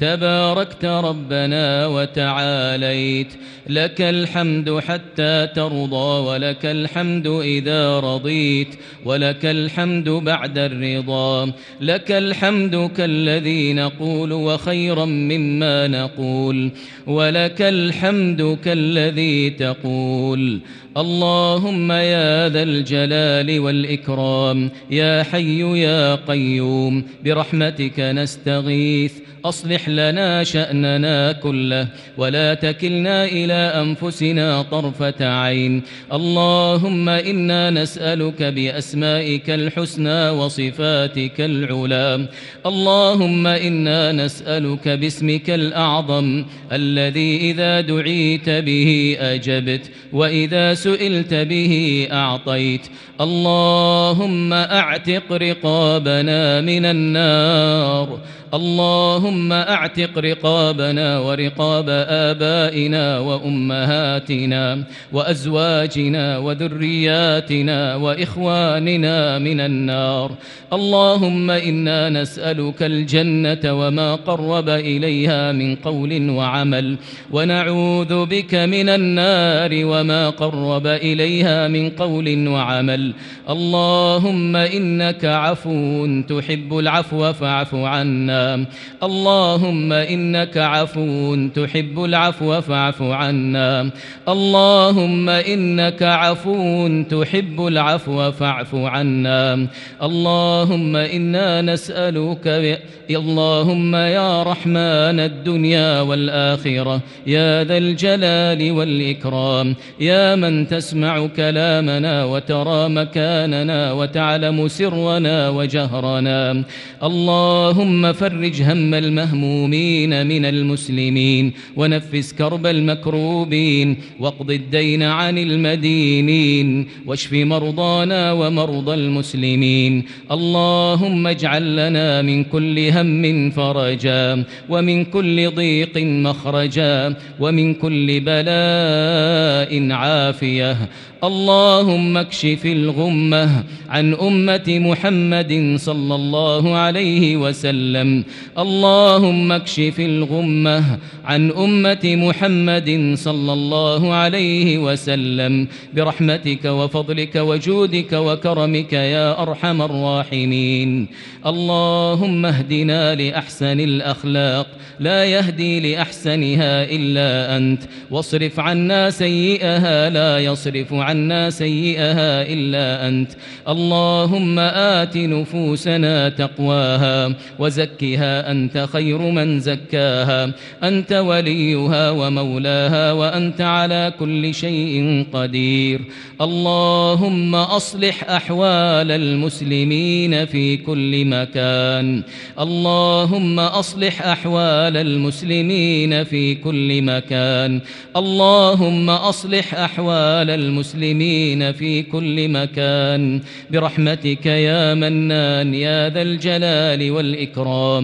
تباركت ربنا وتعاليت. لك الحمد حتى ترضى ولك الحمد إذا رضيت ولك الحمد بعد الرضا. لك الحمد كالذي نقول وخيرا مما نقول ولك الحمد كالذي تقول. اللهم يا ذا الجلال والإكرام يا حي يا قيوم برحمتك نستغيث أصلح لنا شأننا كله ولا تكلنا إلى أنفسنا طرفة عين. اللهم إنا نسألك بأسمائك الحسنى وصفاتك العلى. اللهم إنا نسألك باسمك الأعظم الذي إذا دعيت به أجبت وإذا سئلت به أعطيت. اللهم أعتق رقابنا من النار. اللهم أعتق رقابنا ورقاب آبائنا وأمهاتنا وأزواجنا وذرياتنا وإخواننا من النار. اللهم إنا نسألك الجنة وما قرب إليها من قول وعمل. ونعوذ بك من النار وما قرب إليها من قول وعمل. اللهم إنك عفو تحب العفو فاعف عنا. اللهم إنك عفو تحب العفو فاعف عنا. اللهم إنك عفو تحب العفو فاعف عنا. اللهم إنا نسألك اللهم يا رحمن الدنيا والآخرة يا ذا الجلال والإكرام يا من تسمع كلامنا وترى مكاننا وتعلم سرنا وجهرنا. اللهم فرج هم المهمومين من المسلمين ونفس كرب المكروبين واقض الدين عن المدينين واشف مرضانا ومرضى المسلمين اللهم اجعل لنا من كل هم فرجا ومن كل ضيق مخرجا ومن كل بلاء عافية اللهم اكشف الغمة عن أمة محمد صلى الله عليه وسلم اللهم اكشف الغمة عن أمة محمد صلى الله عليه وسلم. برحمتك وفضلك وجودك وكرمك يا أرحم الراحمين. اللهم اهدنا لأحسن الأخلاق. لا يهدي لأحسنها إلا أنت. واصرف عنا سيئها لا يصرف عنا سيئها إلا أنت. اللهم آت نفوسنا تقواها وزكها أنت خير من زكاها أنت وليها ومولاها وأنت على كل شيء قدير. اللهم أصلح أحوال المسلمين في كل مكان. اللهم أصلح أحوال المسلمين في كل مكان. اللهم أصلح أحوال المسلمين في كل مكان. برحمتك يا منان يا ذا الجلال والإكرام.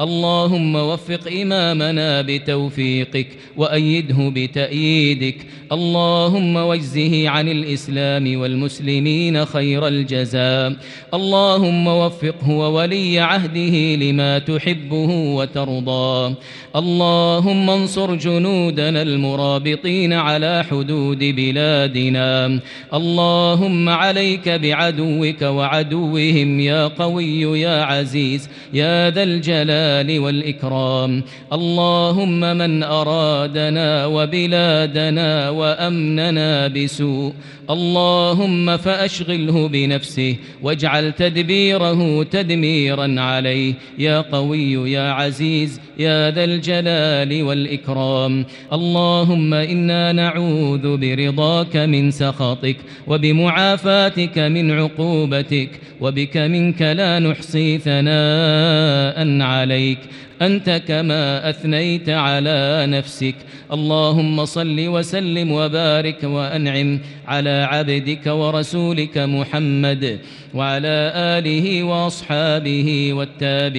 اللهم وفق إمامنا بتوفيقك وأيده بتأييدك. اللهم واجزه عن الإسلام والمسلمين خير الجزاء. اللهم وفقه وولي عهده لما تحبه وترضى. اللهم انصر جنودنا المرابطين على حدود بلادنا. اللهم عليك بعدوك وعدوهم يا قوي يا عزيز. يا ذا الجلال والإكرام. اللهم من أرادنا وبلادنا وأمننا بسوء. اللهم فأشغله بنفسه واجعل تدبيره تدميرا عليه. يا قوي يا عزيز يا ذا الجلال والإكرام. اللهم إنا نعوذ برضاك من سخطك وبمعافاتك من عقوبتك وبك منك لا نحصي عليك. أنت كما أثنيت على نفسك. اللهم صل وسلم وبارك وأنعم على عبدك ورسولك محمد وعلى آله وأصحابه والتابعين.